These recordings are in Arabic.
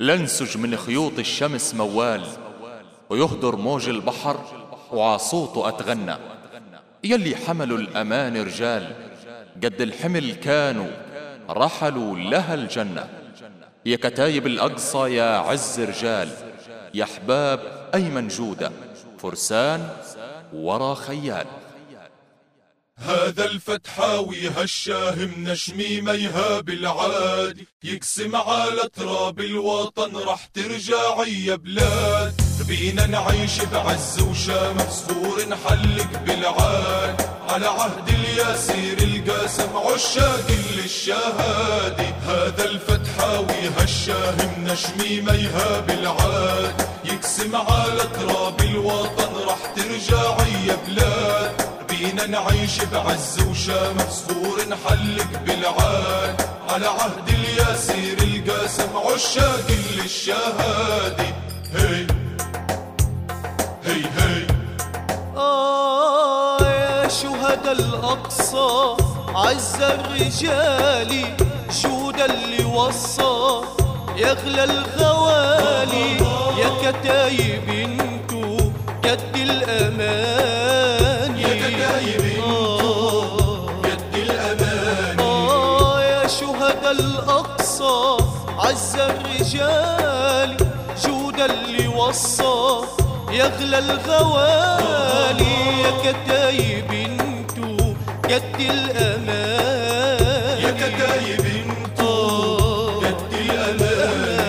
لنسج من خيوط الشمس موال ويهدر موج البحر وعصوته أتغنى. يلي حملوا الأمان رجال قد الحمل كانوا رحلوا لها الجنة. يا كتايب الأقصى يا عز رجال يا أحباب أيمن جودة فرسان ورا خيال. هذا الفتحاوي هالشاهم نشمي ميها بالعادي يقسم على تراب الوطن راح ترجعي يا بلاد. بينا نعيش بعز وشام صخور نحلق بالعاد. على عهد الياسير القاسم عشاق للشهادي هذا الفتحاوي هالشاهم نشمي ميها بالعاد. يقسم على تراب الوطن راح ترجعي يا بلاد. نعيش بعز وشام صخور نحلق بالعاد على عهد الياسير القاسم عشاق للشهادي هي هي هي. آه يا شهداء الأقصى عز الرجال جود اللي وصى يغلى الغوالي يا كتايب انتو قد الأمان. عز الرجال جود اللي وصى يغلى الغوالي. يا كتايب انتو قد الأمان. يا كتايب انتو قد الأمان.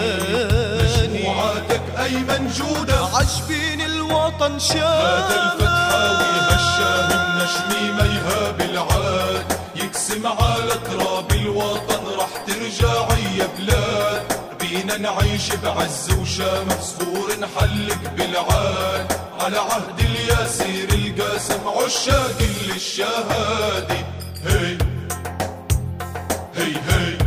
مجموعاتك أيمن جودة. عجبين الوطن شام هذا الفتحاوي هالشاهم نشمي ميها بالعاد يقسم على تراب الوطن يا بلاد بينا نعيش بعز وشام صخور نحلق بالعاد على عهد الياسير القاسم عشاق للشهادي هي هي هي.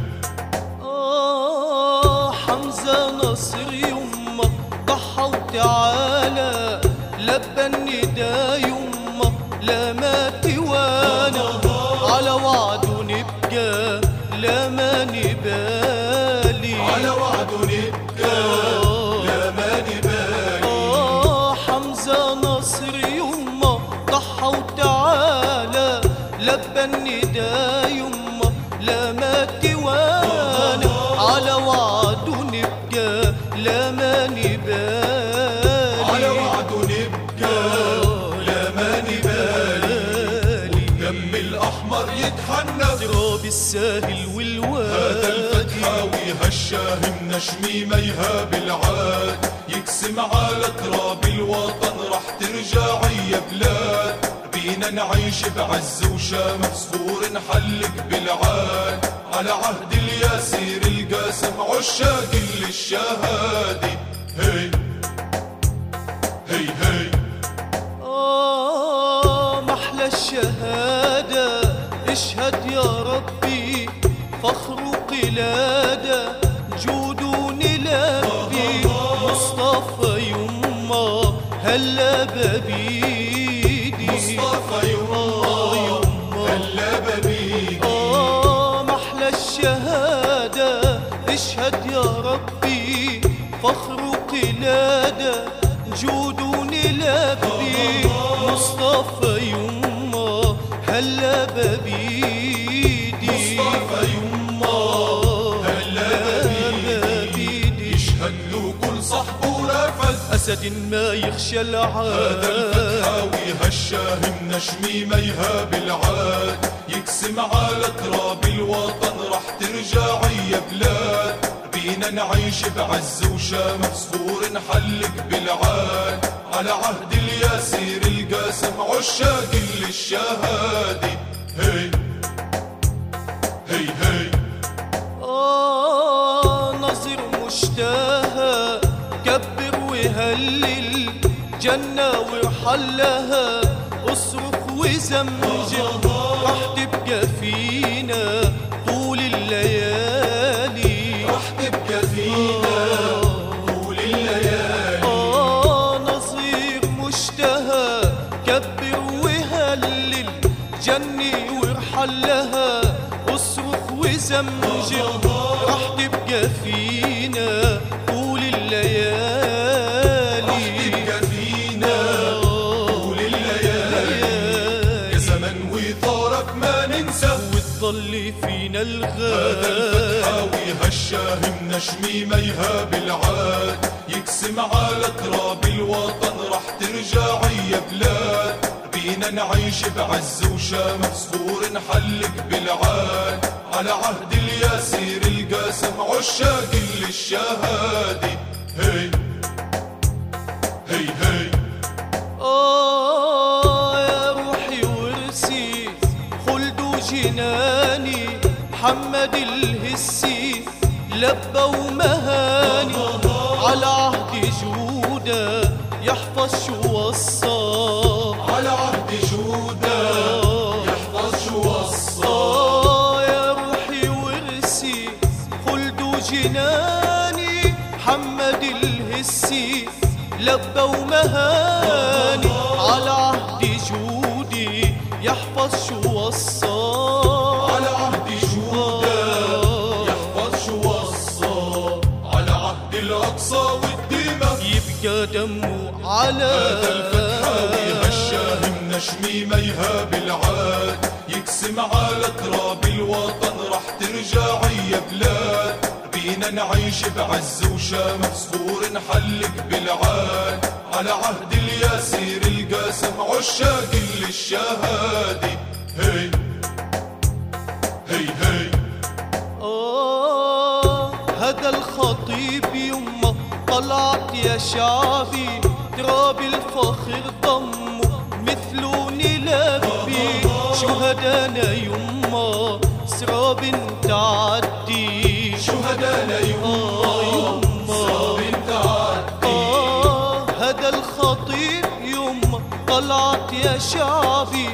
آه حمزة نصر يمه ضحى وتعالى. لبى النداء يمه لا ما توانا على وعده نبقى لا ما نبالي. على وعد نبكى لا ما نبالي. دم الأحمر يتحنى تراب الساهل هذا والوادي الفتحاوي هالشاهم نشمي ميها بالعاد يقسم على تراب الوطن راح ترجعي يا بلاد. نعيش بعز وشام صخور نحلق بالعاد على عهد الياسير القاسم عشاق للشهادي هي هي هي. آه محلى الشهادة. اشهد يا ربي فخر قلادة جود نلبي مصطفى يما هلا ببيدي اشهد يا ربي فخر قلادة جود نلبي مصطفى يما هلا ببيدي. مصطفى يما هلا ببيدي. يشهد له كل صحب ورافد أسد ما يخشى هذا العاد. الفتحاوي هالشاهم نشمي ميها بالعاد يقسم على تراب الوطن راح ترجعي يا بلاد نعيش بعز وشام صخور نحلق بالعاد على عهد الياسير القاسم عشاق للشهادي هي هي هي. آه مشتاها كبر وهلل. جنة وحلها أصرخ وزمجر راح تبقى فينا همجي راح تبقى فينا طول الليالي. راح تبقى فينا طول الليالي. يا زمن وطارك ما ننسى. وتضل فينا الغاب هذا الفتحة ويهشهم نشمي ما يهاب العاد. يقسم على تراب الوطن راح ترجعي يا بلاد. بينا نعيش بعز وشام صخور نحلق بالعاد. على عهد الياسير القاسم عشاق للشهادة. هي هي هي. آه يا روحي ورثي خلد وجناني محمد الهسي لبى ومهاني. على عهد جودة يحفظ شو وصى. على عهد جودة. الهسي لبى ومهاني على عهد جودي يحفظ شو وصى. على عهد جودة يحفظ شو وصى. على عهد الأقصى والدماء يبقى دمه على هذا هالشاهم نشميمة يهاب العاد. يقسم على تراب الوطن راح ترجعي يا بلاد. بينا نعيش بعز وشام صخور نحلق بالعاد على عهد الياسير القاسم عشاق للشهادة هي هي هي. آه هذا الخطيب يما طلعت يا شعبي. تراب الفخر ضمه مثله نلبي شهدانا يما سراب تعدي. شهدانا يما صاب تعدي آه هذا الخطيب يما طلعت يا شعبي.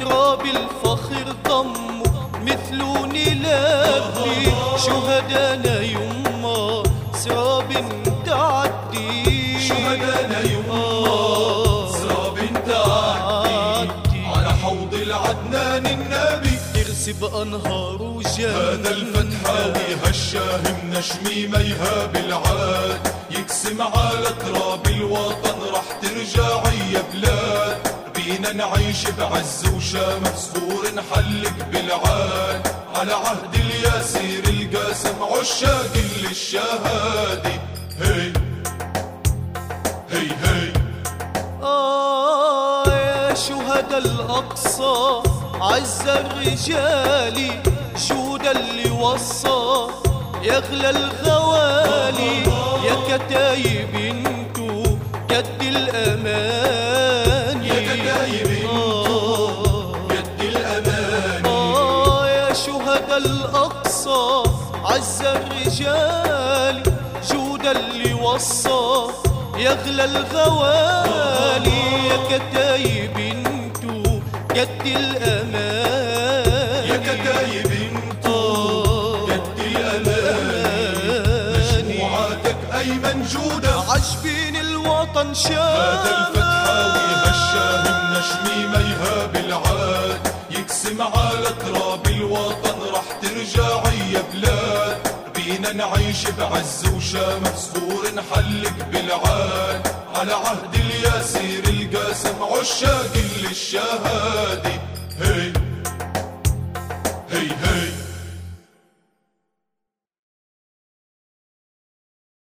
تراب الفخر ضمه مثله نلبي شهدانا يما سراب تعدي شهدانا يما ترسي بأنهار وجنة هذا الفتحاوي هالشاهم نشميمة يهاب العاد. يقسم على تراب الوطن راح ترجعي يا بلاد. بينا نعيش بعز وشام صخور نحلق بالعاد. على عهد الياسير القاسم عشاق للشهادة. هي هي هي. يا شهداء الأقصى عز الرجال جود اللي وصى يغلى الغوالي يا كتايب انتو قد الأمان. يا كتايب انتو قد الأمان. آه يا شهداء الأقصى عز الرجال جود اللي وصى يغلى الغوالي يا كتايب انتو قد الأمان. يا كتايب انتو. قد الأمان. مجموعاتك أيمن جودة ع جبين الوطن شامة. هذا الفتحاوي هالشهم نشمي ما يهاب العادي. يقسم على تراب الوطن راح ترجعي يا بلاد. بينا نعيش بعز وشام صخور نحلق بالعاد. على عهد الياسير القاسم عشاق للشهادة. هي هي هي.